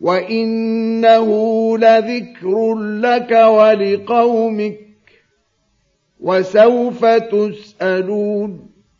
وإنه لذكر لك ولقومك وسوف تسألون